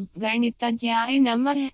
ओम गणितज्ञाय नमः